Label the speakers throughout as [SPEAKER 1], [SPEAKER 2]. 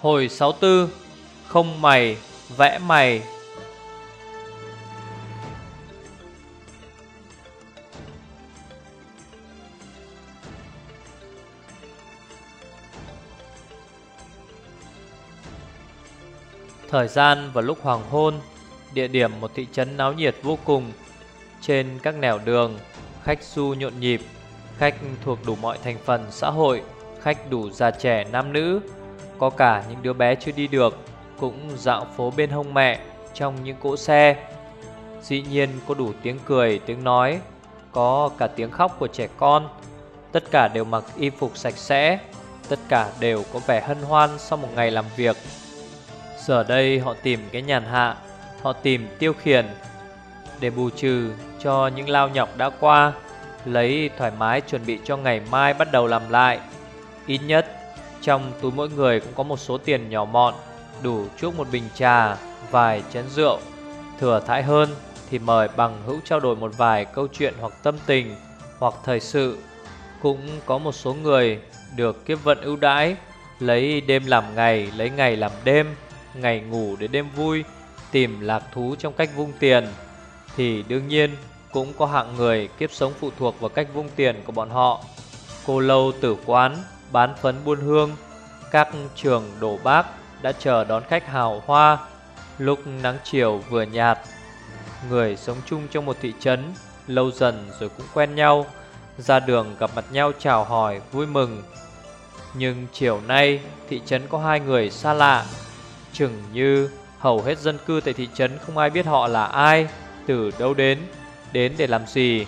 [SPEAKER 1] Hồi 64 Không mày, Vẽ mày. Thời gian vào lúc hoàng hôn, Địa điểm một thị trấn náo nhiệt vô cùng. Trên các nẻo đường, Khách su nhộn nhịp, Khách thuộc đủ mọi thành phần xã hội, Khách đủ già trẻ nam nữ. Có cả những đứa bé chưa đi được Cũng dạo phố bên hông mẹ Trong những cỗ xe. Dĩ nhiên có đủ tiếng cười, tiếng nói Có cả tiếng khóc của trẻ con. Tất cả đều mặc y phục sạch sẽ Tất cả đều có vẻ hân hoan sau một ngày làm việc. Giờ đây họ tìm cái nhàn hạ Họ tìm tiêu khiển Để bù trừ cho những lao nhọc đã qua Lấy thoải mái chuẩn bị cho ngày mai bắt đầu làm lại. Ít nhất trong túi mỗi người cũng có một số tiền nhỏ mọn Đủ chuốc một bình trà, vài chén rượu. Thừa thãi hơn thì mời bằng hữu trao đổi một vài câu chuyện hoặc tâm tình Hoặc thời sự. Cũng có một số người được kiếp vận ưu đãi Lấy đêm làm ngày, lấy ngày làm đêm Ngày ngủ để đêm vui Tìm lạc thú trong cách vung tiền. Thì đương nhiên cũng có hạng người kiếp sống phụ thuộc vào cách vung tiền của bọn họ. Cô lâu tử quán, bán phấn buôn hương. Các trường đổ bác đã chờ đón khách hào hoa. Lúc nắng chiều vừa nhạt, Người sống chung trong một thị trấn, Lâu dần rồi cũng quen nhau, Ra đường gặp mặt nhau chào hỏi, vui mừng. Nhưng chiều nay, thị trấn có hai người xa lạ. Chừng như hầu hết dân cư tại thị trấn không ai biết họ là ai, Từ đâu đến Đến để làm gì.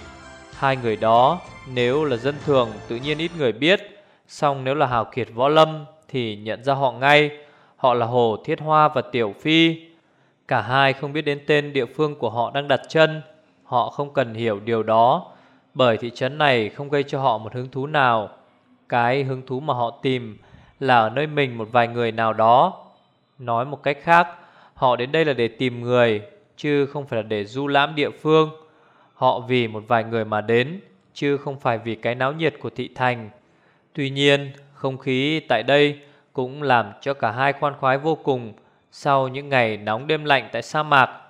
[SPEAKER 1] Hai người đó, nếu là dân thường, tự nhiên ít người biết. Xong nếu là hào kiệt, võ lâm Thì nhận ra họ ngay. Họ là Hồ Thiết Hoa và Tiểu Phi. Cả hai không biết đến tên địa phương của họ đang đặt chân. Họ không cần hiểu điều đó, Bởi thị trấn này không gây cho họ một hứng thú nào. Cái hứng thú mà họ tìm Là ở nơi mình một vài người nào đó. Nói một cách khác, Họ đến đây là để tìm người, Chứ không phải là để du lãm địa phương. Họ vì một vài người mà đến, Chứ không phải vì cái náo nhiệt của thị thành. Tuy nhiên, không khí tại đây Cũng làm cho cả hai khoan khoái vô cùng Sau những ngày nóng đêm lạnh tại sa mạc.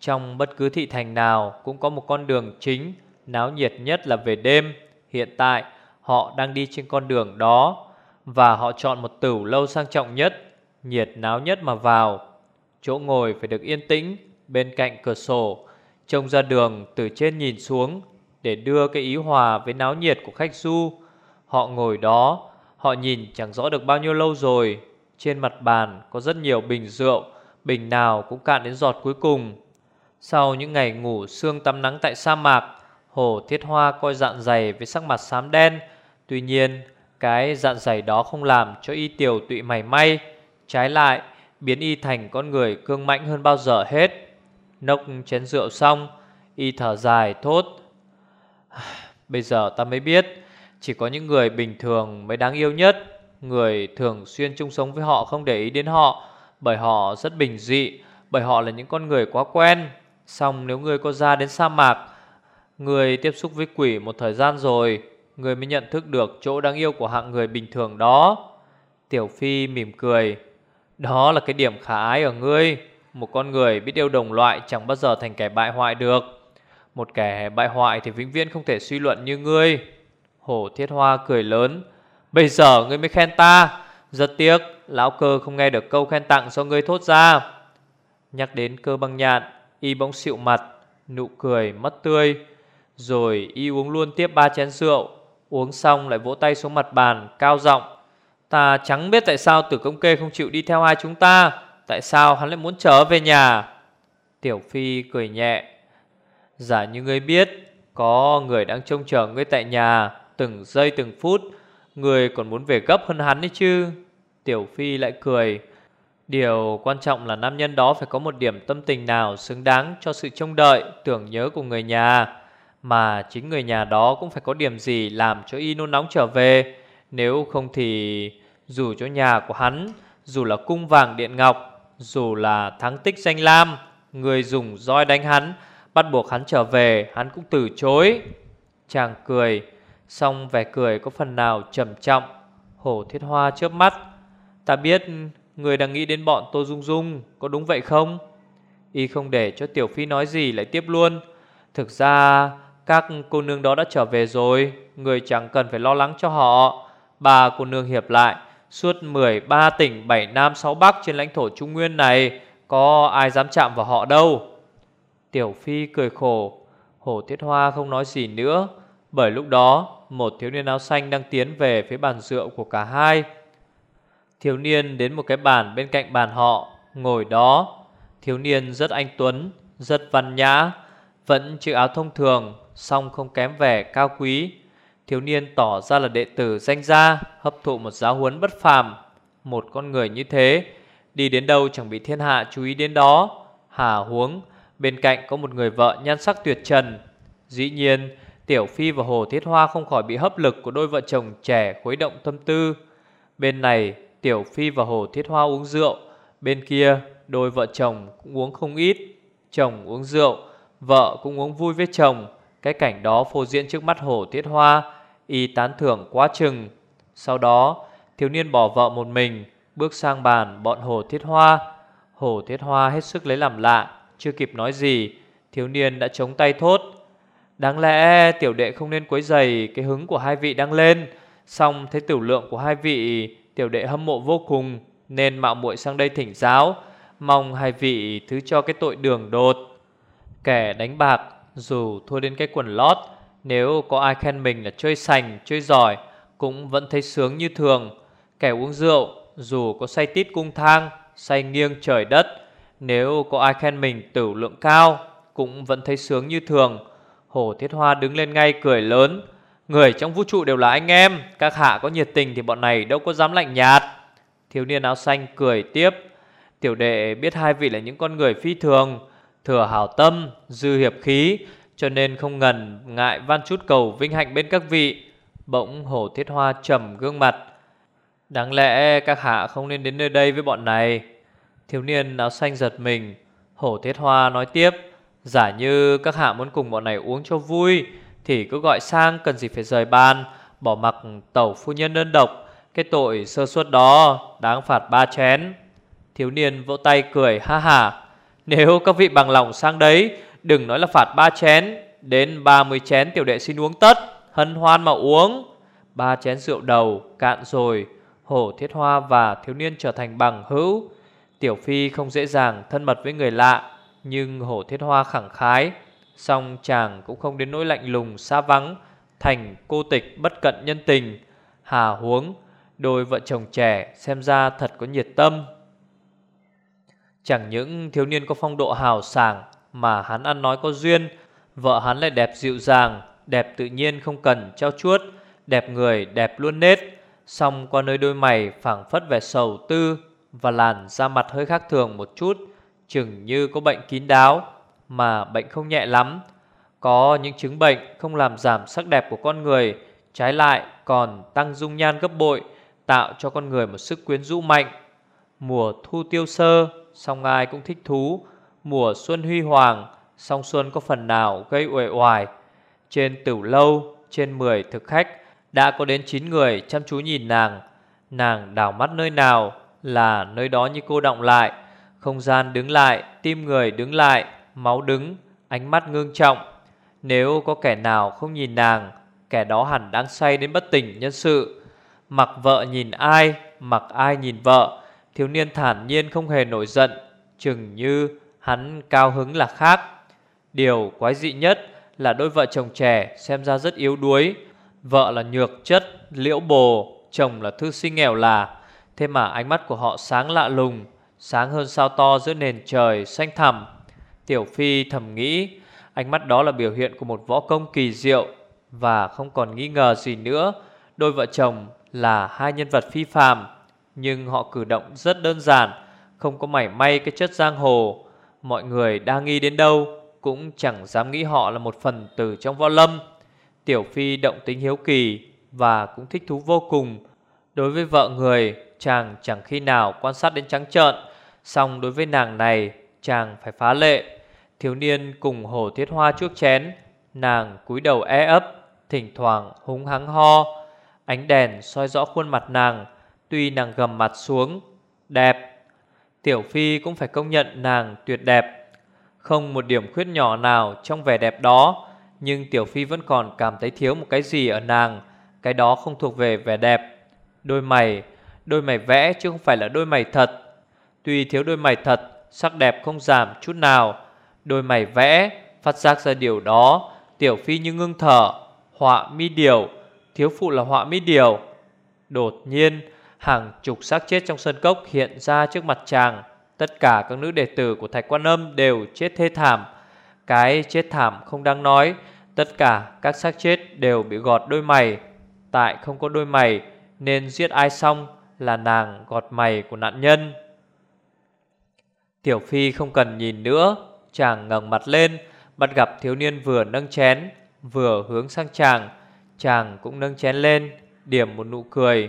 [SPEAKER 1] Trong bất cứ thị thành nào Cũng có một con đường chính Náo nhiệt nhất là về đêm. Hiện tại, họ đang đi trên con đường đó Và họ chọn một tửu lâu sang trọng nhất, Nhiệt náo nhất mà vào. Chỗ ngồi phải được yên tĩnh Bên cạnh cửa sổ, Trông ra đường từ trên nhìn xuống Để đưa cái ý hòa với náo nhiệt của khách du. Họ ngồi đó, Họ nhìn chẳng rõ được bao nhiêu lâu rồi. Trên mặt bàn có rất nhiều bình rượu, Bình nào cũng cạn đến giọt cuối cùng. Sau những ngày ngủ sương tắm nắng tại sa mạc, Hồ Thiết Hoa coi dạn dày với sắc mặt xám đen. Tuy nhiên, cái dạn dày đó không làm cho y tiểu tụy mảy may. Trái lại, biến y thành con người cương mãnh hơn bao giờ hết. Nốc chén rượu xong, Y thở dài thốt, Bây giờ ta mới biết chỉ có những người bình thường mới đáng yêu nhất, Người thường xuyên chung sống với họ, không để ý đến họ, Bởi họ rất bình dị, Bởi họ là những con người quá quen. Xong nếu người có ra đến sa mạc, Người tiếp xúc với quỷ một thời gian rồi, Người mới nhận thức được chỗ đáng yêu của hạng người bình thường đó. Tiểu Phi mỉm cười, Đó là cái điểm khả ái ở ngươi, Một con người biết yêu đồng loại chẳng bao giờ thành kẻ bại hoại được. Một kẻ bại hoại thì vĩnh viễn không thể suy luận như ngươi. Hổ Thiết Hoa cười lớn. Bây giờ ngươi mới khen ta. Rất tiếc, Lão cơ không nghe được câu khen tặng do ngươi thốt ra. Nhắc đến cơ băng nhạn, Y bỗng xịu mặt, Nụ cười mất tươi. Rồi y uống luôn tiếp ba chén rượu, Uống xong lại vỗ tay xuống mặt bàn, Cao giọng. Ta chẳng biết tại sao tử công kê không chịu đi theo hai chúng ta, Tại sao hắn lại muốn trở về nhà? Tiểu Phi cười nhẹ. Giả như ngươi biết, Có người đang trông chờ ngươi tại nhà. Từng giây từng phút người còn muốn về gấp hơn hắn ấy chứ Tiểu Phi lại cười Điều quan trọng là nam nhân đó phải có một điểm tâm tình nào xứng đáng cho sự trông đợi, tưởng nhớ của người nhà. Mà chính người nhà đó cũng phải có điểm gì làm cho y nôn nóng trở về. Nếu không thì dù cho nhà của hắn, dù là cung vàng điện ngọc, dù là thắng tích danh lam, người dùng roi đánh hắn, bắt buộc hắn trở về, hắn cũng từ chối. Chàng cười, xong vẻ cười có phần nào trầm trọng. Hổ thiết hoa chớp mắt. Ta biết Người đang nghĩ đến bọn Tô Dung Dung Có đúng vậy không Y không để cho Tiểu Phi nói gì lại tiếp luôn Thực ra, các cô nương đó đã trở về rồi, Người chẳng cần phải lo lắng cho họ Ba cô nương hiệp lại, Suốt 13 tỉnh 7 Nam 6 Bắc trên lãnh thổ Trung Nguyên này, Có ai dám chạm vào họ đâu Tiểu Phi cười khổ, hổ Thiết Hoa không nói gì nữa bởi lúc đó, Một thiếu niên áo xanh đang tiến về phía bàn rượu của cả hai. Thiếu niên đến một cái bàn bên cạnh bàn họ, Ngồi đó. Thiếu niên rất anh tuấn, Rất văn nhã, Vẫn chữ áo thông thường, song không kém vẻ cao quý. Thiếu niên tỏ ra là đệ tử danh gia, Hấp thụ một giáo huấn bất phàm. Một con người như thế, Đi đến đâu chẳng bị thiên hạ chú ý đến đó. Hà huống, Bên cạnh có một người vợ nhan sắc tuyệt trần. Dĩ nhiên Tiểu Phi và Hồ Thiết Hoa không khỏi bị hấp lực Của đôi vợ chồng trẻ khuấy động tâm tư. Bên này, Tiểu Phi và Hồ Thiết Hoa uống rượu, Bên kia, đôi vợ chồng cũng uống không ít. Chồng uống rượu, Vợ cũng uống vui với chồng. Cái cảnh đó phô diễn trước mắt Hồ Thiết Hoa, Y tán thưởng quá chừng. Sau đó, thiếu niên bỏ vợ một mình, Bước sang bàn bọn Hồ Thiết Hoa. Hồ Thiết Hoa hết sức lấy làm lạ, Chưa kịp nói gì, Thiếu niên đã chống tay thốt. Đáng lẽ tiểu đệ không nên quấy giày Cái hứng của hai vị đang lên. Xong thấy tiểu lượng của hai vị, Tiểu đệ hâm mộ vô cùng, Nên mạo muội sang đây thỉnh giáo, Mong hai vị thứ cho cái tội đường đột. Kẻ đánh bạc, Dù thua đến cái quần lót, Nếu có ai khen mình là chơi sành, Chơi giỏi, Cũng vẫn thấy sướng như thường. Kẻ uống rượu, Dù có say tít cung thang, Say nghiêng trời đất, Nếu có ai khen mình tử lượng cao, Cũng vẫn thấy sướng như thường. Hồ Thiết Hoa đứng lên ngay cười lớn. Người trong vũ trụ đều là anh em Các hạ có nhiệt tình thì bọn này đâu có dám lạnh nhạt. Thiếu niên áo xanh cười tiếp. Tiểu đệ biết hai vị là những con người phi thường Thừa hảo tâm, dư hiệp khí Cho nên không ngần ngại van chút cầu vinh hạnh bên các vị. Bỗng hổ thiết hoa trầm gương mặt. Đáng lẽ các hạ không nên đến nơi đây với bọn này. Thiếu niên áo xanh giật mình. Hổ thiết hoa nói tiếp. Giả như các hạ muốn cùng bọn này uống cho vui, thì cứ gọi sang, cần gì phải rời bàn. Bỏ mặc tẩu phu nhân đơn độc, Cái tội sơ suất đó Đáng phạt ba chén. Thiếu niên vỗ tay cười, ha ha. Nếu các vị bằng lòng sang đấy, Đừng nói là phạt ba chén, Đến ba mươi chén tiểu đệ xin uống tất, Hân hoan mà uống. Ba chén rượu đầu, cạn rồi, Hổ thiết hoa và thiếu niên trở thành bằng hữu. Tiểu Phi không dễ dàng thân mật với người lạ. Nhưng hổ thiết hoa khẳng khái Xong chàng cũng không đến nỗi lạnh lùng, xa vắng, Thành cô tịch bất cận nhân tình, Hà huống, Đôi vợ chồng trẻ xem ra thật có nhiệt tâm. Chẳng những thiếu niên có phong độ hào sảng Mà hắn ăn nói có duyên, Vợ hắn lại đẹp dịu dàng, Đẹp tự nhiên không cần trao chuốt, Đẹp người đẹp luôn nết Xong qua nơi đôi mày phảng phất vẻ sầu tư Và làn da mặt hơi khác thường một chút Chừng như có bệnh kín đáo mà bệnh không nhẹ lắm. Có những chứng bệnh không làm giảm sắc đẹp của con người, trái lại còn tăng dung nhan gấp bội, tạo cho con người một sức quyến rũ mạnh. Mùa thu tiêu sơ, song ai cũng thích thú. Mùa xuân huy hoàng, song xuân có phần nào gây uể oải. Trên tửu lâu, trên 10 thực khách, đã có đến 9 người chăm chú nhìn nàng. Nàng đảo mắt nơi nào là nơi đó như cô động lại. Không gian đứng lại, tim người đứng lại, máu đứng, ánh mắt ngương trọng. Nếu có kẻ nào không nhìn nàng, kẻ đó hẳn đang say đến bất tỉnh nhân sự. Mặc vợ nhìn ai, mặc ai nhìn vợ, thiếu niên thản nhiên không hề nổi giận, chừng như hắn cao hứng là khác. Điều quái dị nhất là đôi vợ chồng trẻ xem ra rất yếu đuối. Vợ là nhược chất, liễu bồ, chồng là thư sinh nghèo là. Thế mà ánh mắt của họ sáng lạ lùng, sáng hơn sao to giữa nền trời xanh thẳm. Tiểu Phi thầm nghĩ, Ánh mắt đó là biểu hiện của một võ công kỳ diệu Và không còn nghi ngờ gì nữa. Đôi vợ chồng là hai nhân vật phi phàm, Nhưng họ cử động rất đơn giản, Không có mảy may cái chất giang hồ. Mọi người đang nghi đến đâu Cũng chẳng dám nghĩ họ là một phần từ trong võ lâm. Tiểu Phi động tính hiếu kỳ Và cũng thích thú vô cùng. Đối với vợ người, Chàng chẳng khi nào quan sát đến trắng trợn Xong đối với nàng này, Chàng phải phá lệ. Thiếu niên cùng hồ thiết hoa trước chén, Nàng cúi đầu e ấp, Thỉnh thoảng húng hắng ho. Ánh đèn soi rõ khuôn mặt nàng, Tuy nàng gầm mặt xuống, Đẹp. Tiểu Phi cũng phải công nhận nàng tuyệt đẹp. Không một điểm khuyết nhỏ nào trong vẻ đẹp đó, Nhưng Tiểu Phi vẫn còn cảm thấy thiếu một cái gì ở nàng, Cái đó không thuộc về vẻ đẹp. Đôi mày Đôi mày vẽ chứ không phải là đôi mày thật. Tuy thiếu đôi mày thật, Sắc đẹp không giảm chút nào. Đôi mày vẽ, Phát giác ra điều đó. Tiểu Phi như ngưng thở, Họa mi điều. Thiếu phụ là họa mi điều. Đột nhiên, Hàng chục xác chết trong sân cốc hiện ra trước mặt chàng. Tất cả các nữ đệ tử của Thạch Quan Âm đều chết thê thảm. Cái chết thảm không đáng nói. Tất cả các xác chết đều bị gọt đôi mày. Tại không có đôi mày, Nên giết ai xong là nàng gọt mày của nạn nhân. Tiểu Phi không cần nhìn nữa Chàng ngẩng mặt lên Bắt gặp thiếu niên vừa nâng chén Vừa hướng sang chàng. Chàng cũng nâng chén lên Điểm một nụ cười.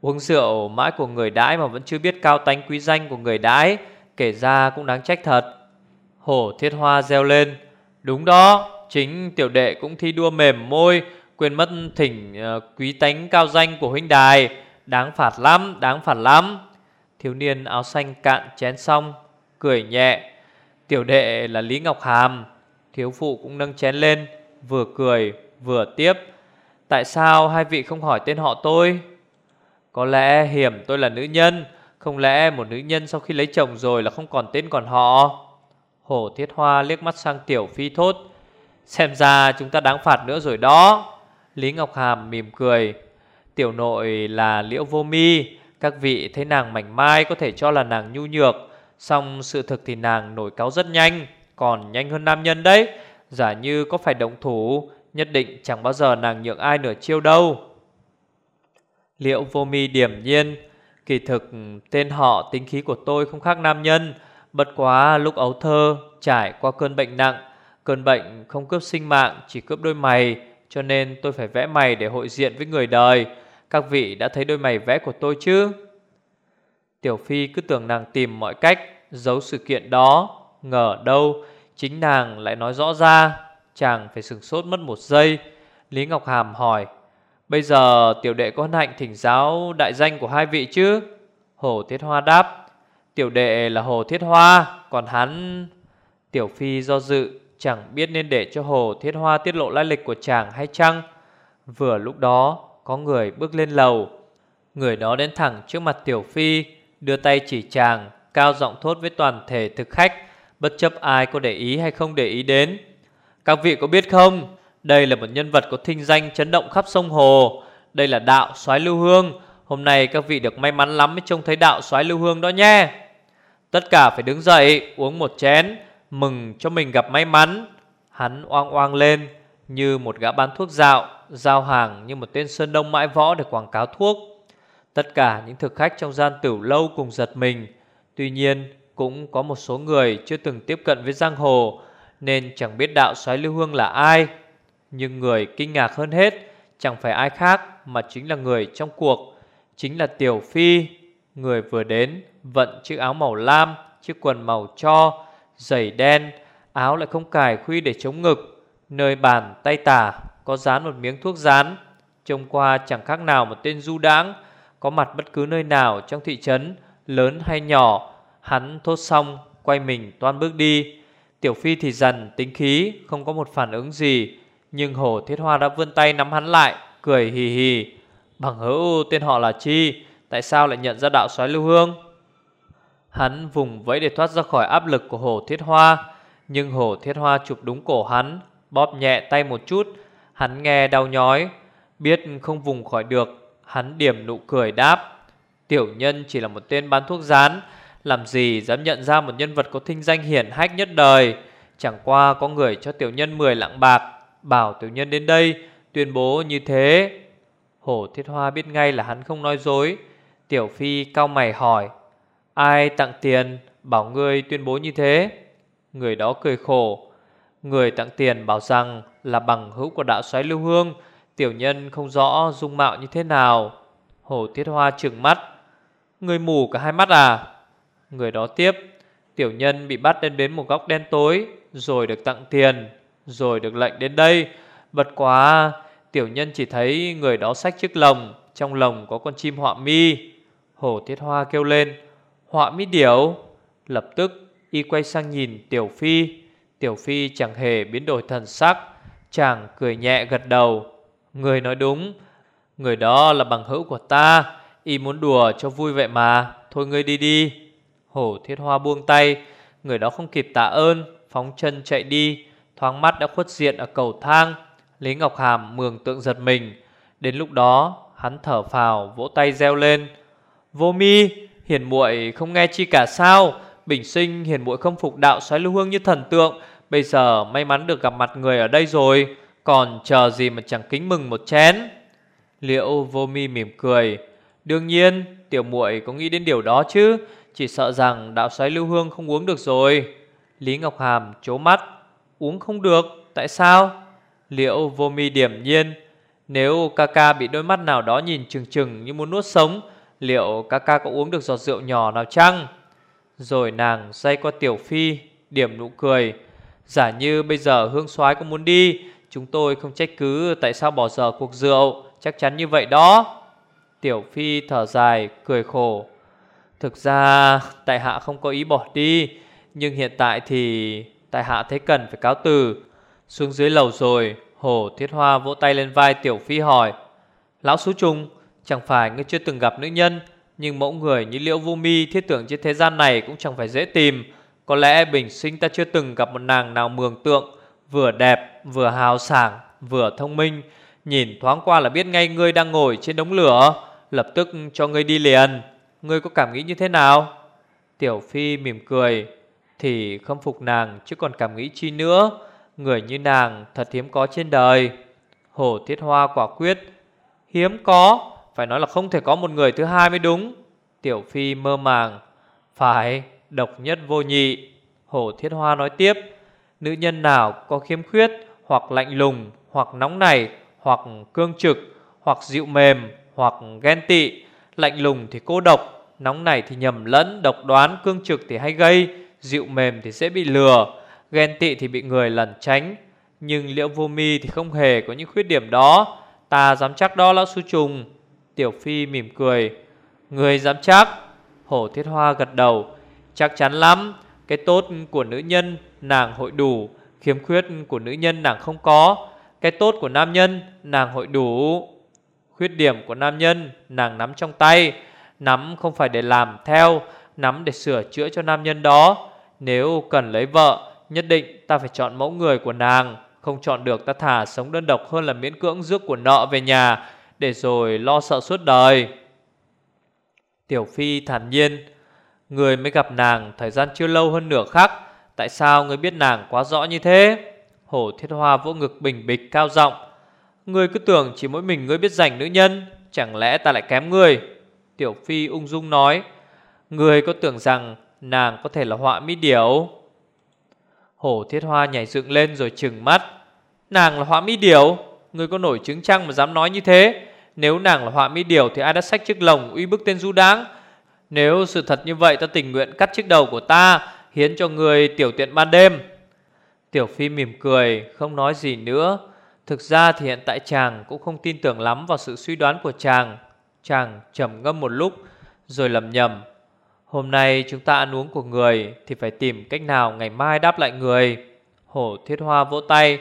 [SPEAKER 1] Uống rượu mãi của người đãi mà vẫn chưa biết cao tánh quý danh của người đãi Kể ra cũng đáng trách thật. Hổ thiết hoa reo lên Đúng đó Chính tiểu đệ cũng thi đua mềm môi Quên mất thỉnh uh, quý tánh cao danh của huynh đài. Đáng phạt lắm Đáng phạt lắm. Thiếu niên áo xanh cạn chén xong Cười nhẹ. Tiểu đệ là Lý Ngọc Hàm, Thiếu phụ cũng nâng chén lên, Vừa cười, vừa tiếp. Tại sao hai vị không hỏi tên họ tôi? Có lẽ hiểm tôi là nữ nhân, Không lẽ một nữ nhân sau khi lấy chồng rồi là không còn tên còn họ? Hổ thiết hoa liếc mắt sang tiểu phi thốt. Xem ra chúng ta đáng phạt nữa rồi đó. Lý Ngọc Hàm mỉm cười. Tiểu nội là liễu vô mi, Các vị thấy nàng mảnh mai có thể cho là nàng nhu nhược. Xong sự thực thì nàng nổi cáo rất nhanh, Còn nhanh hơn nam nhân đấy. Giả như có phải động thủ, Nhất định chẳng bao giờ nàng nhượng ai nửa chiêu đâu. Liệu vô mi điểm nhiên, Kỳ thực tên họ tính khí của tôi không khác nam nhân. Bật quá lúc ấu thơ, Trải qua cơn bệnh nặng, Cơn bệnh không cướp sinh mạng, Chỉ cướp đôi mày, Cho nên tôi phải vẽ mày để hội diện với người đời. Các vị đã thấy đôi mày vẽ của tôi chứ? Tiểu Phi cứ tưởng nàng tìm mọi cách Giấu sự kiện đó Ngờ đâu Chính nàng lại nói rõ ra Chàng phải sừng sốt mất một giây Lý Ngọc Hàm hỏi Bây giờ tiểu đệ có hân hạnh thỉnh giáo đại danh của hai vị chứ? Hồ Thiết Hoa đáp. Tiểu đệ là Hồ Thiết Hoa, còn hắn... Tiểu Phi do dự, chẳng biết nên để cho Hồ Thiết Hoa tiết lộ lai lịch của chàng hay chăng. Vừa lúc đó, có người bước lên lầu. Người đó đến thẳng trước mặt Tiểu Phi, đưa tay chỉ chàng, cao giọng thốt với toàn thể thực khách, bất chấp ai có để ý hay không để ý đến. Các vị có biết không? Đây là một nhân vật có thinh danh chấn động khắp sông Hồ Đây là đạo soái lưu hương Hôm nay các vị được may mắn lắm mới trông thấy đạo soái lưu hương đó nhé Tất cả phải đứng dậy uống một chén Mừng cho mình gặp may mắn Hắn oang oang lên Như một gã bán thuốc dạo Giao hàng như một tên sơn đông mãi võ để quảng cáo thuốc Tất cả những thực khách trong gian tiểu lâu cùng giật mình. Tuy nhiên, cũng có một số người chưa từng tiếp cận với giang hồ, Nên chẳng biết đạo soái lưu hương là ai. Nhưng người kinh ngạc hơn hết, Chẳng phải ai khác mà chính là người trong cuộc, Chính là Tiểu Phi. Người vừa đến, Vận chiếc áo màu lam, Chiếc quần màu cho, Giày đen, Áo lại không cài khuy để chống ngực, Nơi bàn tay tả Có dán một miếng thuốc dán Trông qua chẳng khác nào một tên du đãng có mặt bất cứ nơi nào trong thị trấn, Lớn hay nhỏ, Hắn thốt xong, Quay mình toan bước đi. Tiểu Phi thì dần tính khí, Không có một phản ứng gì, nhưng Hồ Thiết Hoa đã vươn tay nắm hắn lại, Cười hì hì. Bằng hữu, tên họ là Chi, Tại sao lại nhận ra đạo soái lưu hương? Hắn vùng vẫy để thoát ra khỏi áp lực của Hồ Thiết Hoa, Nhưng Hồ Thiết Hoa chụp đúng cổ hắn, Bóp nhẹ tay một chút, Hắn nghe đau nhói, Biết không vùng khỏi được Hắn điểm nụ cười đáp, Tiểu nhân chỉ là một tên bán thuốc rán, Làm gì dám nhận ra một nhân vật có thinh danh hiển hách nhất đời? Chẳng qua có người cho tiểu nhân 10 lạng bạc, Bảo tiểu nhân đến đây, Tuyên bố như thế. Hổ thiết hoa biết ngay là hắn không nói dối. Tiểu phi cao mày hỏi, Ai tặng tiền Bảo ngươi tuyên bố như thế? Người đó cười khổ, Người tặng tiền bảo rằng là bằng hữu của đạo xoáy lưu hương Tiểu nhân không rõ dung mạo như thế nào. Hổ Tiết hoa trừng mắt. Người mù cả hai mắt à? Người đó tiếp. Tiểu nhân bị bắt đến đến một góc đen tối, Rồi được tặng tiền, rồi được lệnh đến đây. Bật quá, Tiểu nhân chỉ thấy người đó xách chiếc lồng, Trong lồng có con chim họa mi. Hổ Tiết hoa kêu lên, Họa mi điểu. Lập tức, y quay sang nhìn Tiểu Phi. Tiểu Phi chẳng hề biến đổi thần sắc, Chàng cười nhẹ gật đầu. Người nói đúng. Người đó là bằng hữu của ta. Y muốn đùa cho vui vậy mà. Thôi ngươi đi đi. Hổ thiết hoa buông tay. Người đó không kịp tạ ơn. Phóng chân chạy đi. Thoáng mắt đã khuất diện ở cầu thang. Lý Ngọc Hàm mường tượng giật mình. Đến lúc đó, hắn thở phào, vỗ tay reo lên. Vô mi, Hiền muội không nghe chi cả sao? Bình sinh hiền muội không phục đạo xoáy lưu hương như thần tượng. Bây giờ may mắn được gặp mặt người ở đây rồi. Còn chờ gì mà chẳng kính mừng một chén? Liệu vô mi mỉm cười. Đương nhiên, tiểu muội có nghĩ đến điều đó chứ? Chỉ sợ rằng đạo xoáy lưu hương không uống được rồi. Lý Ngọc Hàm chố mắt. Uống không được, Tại sao? Liệu vô mi điểm nhiên. Nếu ca ca bị đôi mắt nào đó nhìn chừng chừng như muốn nuốt sống, Liệu ca ca có uống được giọt rượu nhỏ nào chăng? Rồi nàng say qua tiểu phi, Điểm nụ cười. Giả như bây giờ hương soái có muốn đi Chúng tôi không trách cứ tại sao bỏ giờ cuộc rượu. Chắc chắn như vậy đó. Tiểu Phi thở dài, cười khổ. Thực ra, tại hạ không có ý bỏ đi. Nhưng hiện tại thì tại hạ thấy cần phải cáo từ. Xuống dưới lầu rồi Hổ Thiết Hoa vỗ tay lên vai Tiểu Phi hỏi. Lão Sú Trung Chẳng phải ngươi chưa từng gặp nữ nhân, Nhưng mẫu người như Liễu Vô Mi, Thiết tưởng trên thế gian này cũng chẳng phải dễ tìm. Có lẽ bình sinh ta chưa từng gặp một nàng nào mường tượng. Vừa đẹp, vừa hào sảng, Vừa thông minh. Nhìn thoáng qua là biết ngay ngươi đang ngồi trên đống lửa. Lập tức cho ngươi đi liền. Ngươi có cảm nghĩ như thế nào? Tiểu Phi mỉm cười. Thì không phục nàng, chứ còn cảm nghĩ chi nữa? Người như nàng thật hiếm có trên đời. Hổ Thiết Hoa quả quyết. Hiếm có? Phải nói là không thể có một người thứ hai mới đúng. Tiểu Phi mơ màng. Phải, độc nhất vô nhị. Hổ Thiết Hoa nói tiếp. Nữ nhân nào có khiếm khuyết, Hoặc lạnh lùng, Hoặc nóng nảy, Hoặc cương trực, Hoặc dịu mềm, Hoặc ghen tị, Lạnh lùng thì cô độc, Nóng nảy thì nhầm lẫn, Độc đoán, cương trực thì hay gây, Dịu mềm thì sẽ bị lừa, Ghen tị thì bị người lẩn tránh. Nhưng liễu vô mi thì không hề có những khuyết điểm đó. Ta dám chắc đó, lão su trùng. Tiểu Phi mỉm cười. Người dám chắc? Hổ Thiết Hoa gật đầu. Chắc chắn lắm cái tốt của nữ nhân nàng hội đủ, Khiếm khuyết của nữ nhân nàng không có. Cái tốt của nam nhân nàng hội đủ, Khuyết điểm của nam nhân nàng nắm trong tay. Nắm không phải để làm theo, Nắm để sửa chữa cho nam nhân đó. Nếu cần lấy vợ, Nhất định ta phải chọn mẫu người của nàng. Không chọn được ta thả sống đơn độc hơn là miễn cưỡng rước của nợ về nhà, Để rồi lo sợ suốt đời. Tiểu Phi thản nhiên Người mới gặp nàng thời gian chưa lâu hơn nửa khắc. Tại sao người biết nàng quá rõ như thế? Hổ thiết hoa vỗ ngực bình bịch cao giọng. Người cứ tưởng chỉ mỗi mình ngươi biết rảnh nữ nhân, Chẳng lẽ ta lại kém người Tiểu Phi ung dung nói. Người có tưởng rằng nàng có thể là họa mi điểu? Hổ thiết hoa nhảy dựng lên rồi trừng mắt. Nàng là họa mi điểu? Người có nổi chứng trăng mà dám nói như thế? Nếu nàng là họa mi điểu Thì ai đã sách chiếc lồng uy bức tên du đáng? Nếu sự thật như vậy, Ta tình nguyện cắt chiếc đầu của ta, Hiến cho người tiểu tiện ban đêm. Tiểu Phi mỉm cười, Không nói gì nữa. Thực ra thì hiện tại chàng cũng không tin tưởng lắm vào sự suy đoán của chàng. Chàng trầm ngâm một lúc, Rồi lầm nhầm Hôm nay chúng ta ăn uống của người Thì phải tìm cách nào ngày mai đáp lại người? Hổ thiết hoa vỗ tay,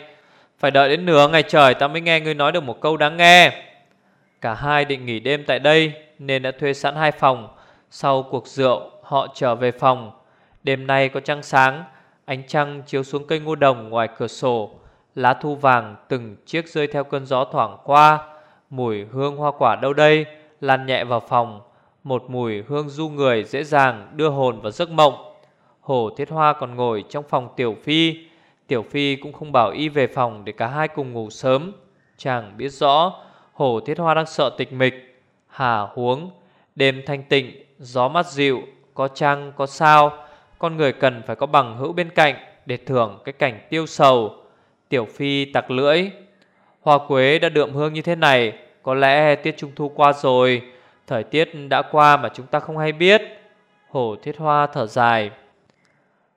[SPEAKER 1] Phải đợi đến nửa ngày trời Ta mới nghe ngươi nói được một câu đáng nghe. Cả hai định nghỉ đêm tại đây Nên đã thuê sẵn hai phòng sau cuộc rượu, họ trở về phòng. Đêm nay có trăng sáng, Ánh trăng chiếu xuống cây ngô đồng ngoài cửa sổ. Lá thu vàng từng chiếc rơi theo cơn gió thoảng qua. Mùi hương hoa quả đâu đây? Lan nhẹ vào phòng. Một mùi hương du người dễ dàng đưa hồn vào giấc mộng. Hồ Thiết Hoa còn ngồi trong phòng Tiểu Phi. Tiểu Phi cũng không bảo y về phòng để cả hai cùng ngủ sớm. Chàng biết rõ, Hồ Thiết Hoa đang sợ tịch mịch. Hà huống, Đêm thanh tịnh Gió mát dịu, Có trăng, có sao. Con người cần phải có bằng hữu bên cạnh Để thưởng cái cảnh tiêu sầu. Tiểu Phi tặc lưỡi, Hoa quế đã đượm hương như thế này, Có lẽ tiết trung thu qua rồi. Thời tiết đã qua mà chúng ta không hay biết. Hổ thiết hoa thở dài,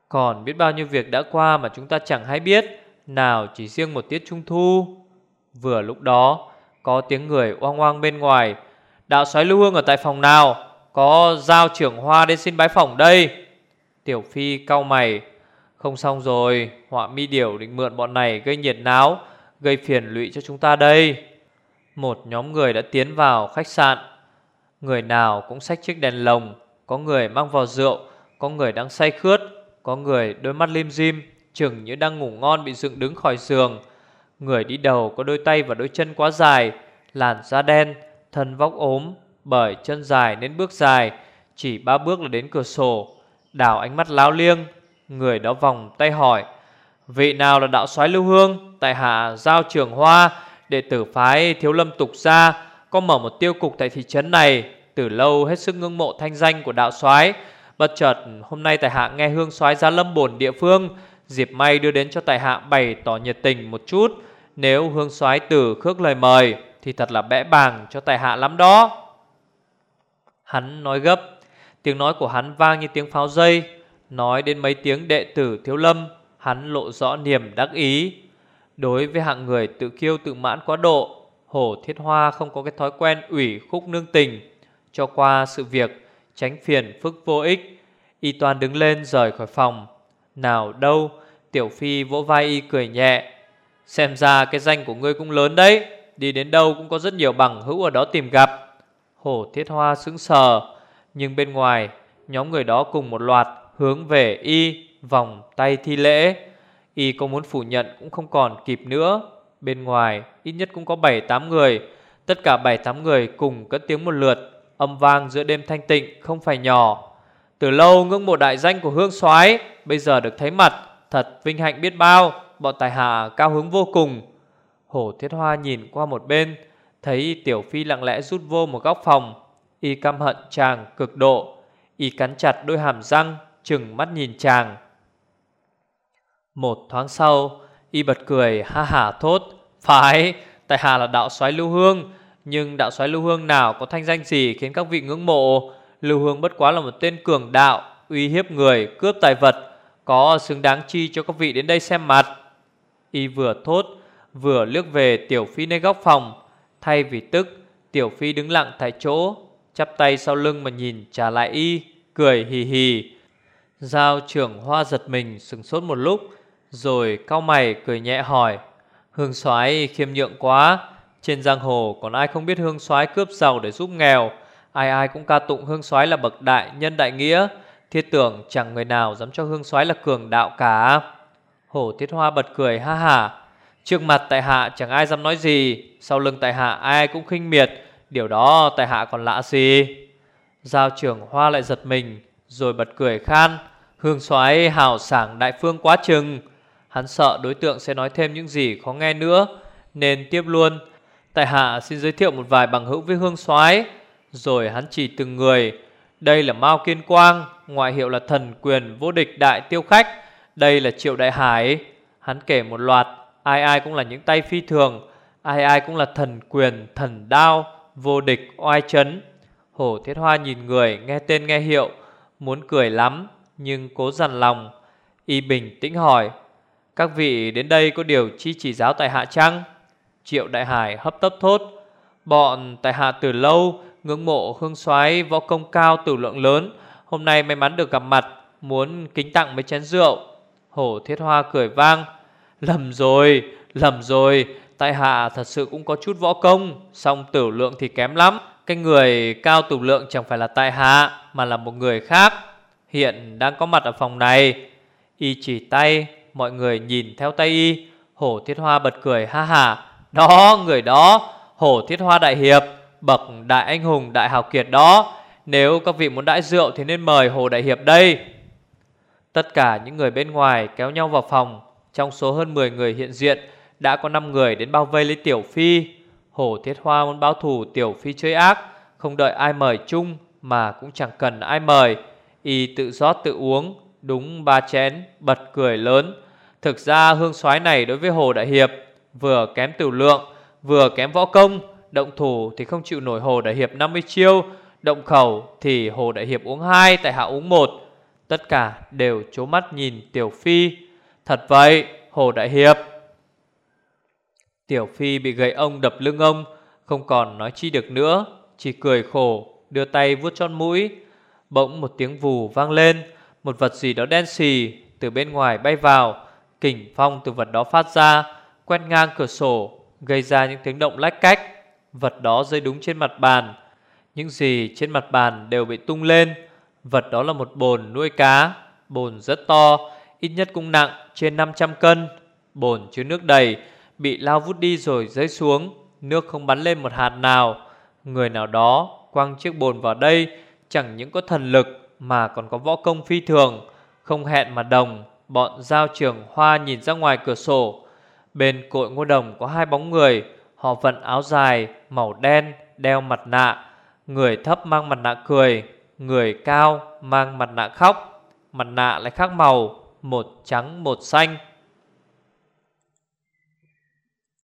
[SPEAKER 1] Còn biết bao nhiêu việc đã qua mà chúng ta chẳng hay biết. Nào chỉ riêng một tiết trung thu. Vừa lúc đó, Có tiếng người oang oang bên ngoài, Đạo xoáy lưu hương ở tại phòng nào? Có giao trưởng hoa đến xin bái phỏng đây. Tiểu Phi cau mày. Không xong rồi, Họa mi điểu định mượn bọn này gây nhiệt náo, Gây phiền lụy cho chúng ta đây. Một nhóm người đã tiến vào khách sạn. Người nào cũng xách chiếc đèn lồng, Có người mang vào rượu, Có người đang say khướt, Có người đôi mắt lim dim, Chừng như đang ngủ ngon bị dựng đứng khỏi giường. Người đi đầu có đôi tay và đôi chân quá dài, Làn da đen, Thân vóc ốm. Bởi chân dài nên bước dài, Chỉ ba bước là đến cửa sổ, Đảo ánh mắt láo liêng, Người đó vòng tay hỏi, Vị nào là đạo soái lưu hương, Tại hạ giao trường hoa Đệ tử phái thiếu lâm tục gia Có mở một tiêu cục tại thị trấn này, Từ lâu hết sức ngưỡng mộ thanh danh của đạo soái, Bất chợt hôm nay tại hạ nghe hương soái gia lâm bổn địa phương, Dịp may đưa đến cho tại hạ bày tỏ nhiệt tình một chút, Nếu hương soái tử khước lời mời Thì thật là bẽ bàng cho tại hạ lắm đó. Hắn nói gấp. Tiếng nói của hắn vang như tiếng pháo dây. Nói đến mấy tiếng đệ tử thiếu lâm, Hắn lộ rõ niềm đắc ý. Đối với hạng người tự kiêu tự mãn quá độ, Hổ thiết hoa không có cái thói quen ủy khúc nương tình. Cho qua sự việc, Tránh phiền phức vô ích, Y toàn đứng lên rời khỏi phòng. Nào đâu, Tiểu Phi vỗ vai y cười nhẹ. Xem ra cái danh của ngươi cũng lớn đấy, Đi đến đâu cũng có rất nhiều bằng hữu ở đó tìm gặp. Hổ, thiết hoa sững sờ. Nhưng bên ngoài, Nhóm người đó cùng một loạt hướng về y Vòng tay thi lễ. Y có muốn phủ nhận cũng không còn kịp nữa. Bên ngoài, ít nhất cũng có 7-8 người. Tất cả 7-8 người cùng cất tiếng một lượt, Âm vang giữa đêm thanh tịnh, không phải nhỏ. Từ lâu ngưỡng mộ đại danh của hương soái, Bây giờ được thấy mặt, Thật vinh hạnh biết bao. Bọn tài hạ cao hứng vô cùng. Hổ, thiết hoa nhìn qua một bên Thấy tiểu phi lặng lẽ rút vô một góc phòng, Y căm hận chàng cực độ. Y cắn chặt đôi hàm răng, Chừng mắt nhìn chàng. Một thoáng sau, Y bật cười, ha hả thốt, Phải, Tại hạ là đạo soái lưu hương, Nhưng đạo soái lưu hương nào có thanh danh gì Khiến các vị ngưỡng mộ? Lưu hương bất quá là một tên cường đạo, Uy hiếp người, cướp tài vật, có xứng đáng chi cho các vị đến đây xem mặt. Y vừa thốt, Vừa lướt về Tiểu Phi nơi góc phòng. Thay vì tức, Tiểu Phi đứng lặng tại chỗ, Chắp tay sau lưng mà nhìn trả lại Y, Cười hì hì. Giao trưởng hoa giật mình sừng sốt một lúc, Rồi cao mày cười nhẹ hỏi, Hương soái khiêm nhượng quá, Trên giang hồ còn ai không biết hương soái cướp giàu để giúp nghèo? Ai ai cũng ca tụng hương soái là bậc đại nhân đại nghĩa, Thiết tưởng chẳng người nào dám cho hương soái là cường đạo cả. Hổ tiết hoa bật cười, ha hả Trước mặt tại hạ chẳng ai dám nói gì Sau lưng tại hạ ai cũng khinh miệt Điều đó tại hạ còn lạ gì Giao trưởng hoa lại giật mình Rồi bật cười khan Hương soái hào sảng đại phương quá chừng Hắn sợ đối tượng sẽ nói thêm những gì khó nghe nữa Nên tiếp luôn Tại hạ xin giới thiệu một vài bằng hữu với hương soái Rồi hắn chỉ từng người Đây là Mao Kiên Quang ngoại hiệu là thần quyền vô địch đại tiêu khách. Đây là Triệu Đại Hải. Hắn kể một loạt, ai ai cũng là những tay phi thường, ai ai cũng là thần quyền, thần đao, vô địch, oai chấn. Hổ Thiết Hoa nhìn người, nghe tên nghe hiệu, muốn cười lắm, nhưng cố dằn lòng. Y bình tĩnh hỏi, các vị đến đây có điều chi chỉ giáo tại hạ chăng? Triệu Đại Hải hấp tấp thốt, bọn tại hạ từ lâu ngưỡng mộ hương soái võ công cao tử lượng lớn, Hôm nay may mắn được gặp mặt Muốn kính tặng mấy chén rượu Hổ thiết hoa cười vang Lầm rồi, lầm rồi. Tại hạ thật sự cũng có chút võ công Song tử lượng thì kém lắm. Cái người cao tử lượng chẳng phải là tại hạ Mà là một người khác. Hiện đang có mặt ở phòng này. Y chỉ tay Mọi người nhìn theo tay y. Hổ thiết hoa bật cười ha ha. Đó người đó Hổ thiết hoa đại hiệp Bậc đại anh hùng đại hào kiệt đó. Nếu các vị muốn đãi rượu thì nên mời Hồ Đại Hiệp đây. Tất cả những người bên ngoài kéo nhau vào phòng. Trong số hơn 10 người hiện diện, Đã có 5 người đến bao vây lấy Tiểu Phi. Hồ Thiết Hoa muốn báo thù Tiểu Phi chơi ác, Không đợi ai mời chung Mà cũng chẳng cần ai mời. Y tự rót tự uống, Đúng ba chén, bật cười lớn. Thực ra hương soái này đối với Hồ Đại Hiệp Vừa kém tiểu lượng, Vừa kém võ công, Động thủ thì không chịu nổi Hồ Đại Hiệp 50 chiêu, Động khẩu thì Hồ Đại Hiệp uống hai, Tại Hạ uống một. Tất cả đều chố mắt nhìn Tiểu Phi. Thật vậy, Hồ Đại Hiệp. Tiểu Phi bị gậy ông đập lưng ông, Không còn nói chi được nữa, Chỉ cười khổ, Đưa tay vuốt tròn mũi. Bỗng một tiếng vù vang lên, Một vật gì đó đen xì Từ bên ngoài bay vào, Kình phong từ vật đó phát ra, Quét ngang cửa sổ, Gây ra những tiếng động lách cách. Vật đó rơi đúng trên mặt bàn. Những gì trên mặt bàn đều bị tung lên. Vật đó là một bồn nuôi cá, Bồn rất to Ít nhất cũng nặng, trên 500 cân. Bồn chứa nước đầy, Bị lao vút đi rồi rơi xuống, Nước không bắn lên một hạt nào. Người nào đó quăng chiếc bồn vào đây, Chẳng những có thần lực Mà còn có võ công phi thường. Không hẹn mà đồng, Bọn giao trưởng hoa nhìn ra ngoài cửa sổ. Bên cội ngô đồng có hai bóng người, Họ vận áo dài, Màu đen, đeo mặt nạ. Người thấp mang mặt nạ cười, Người cao mang mặt nạ khóc. Mặt nạ lại khác màu. Một trắng một xanh.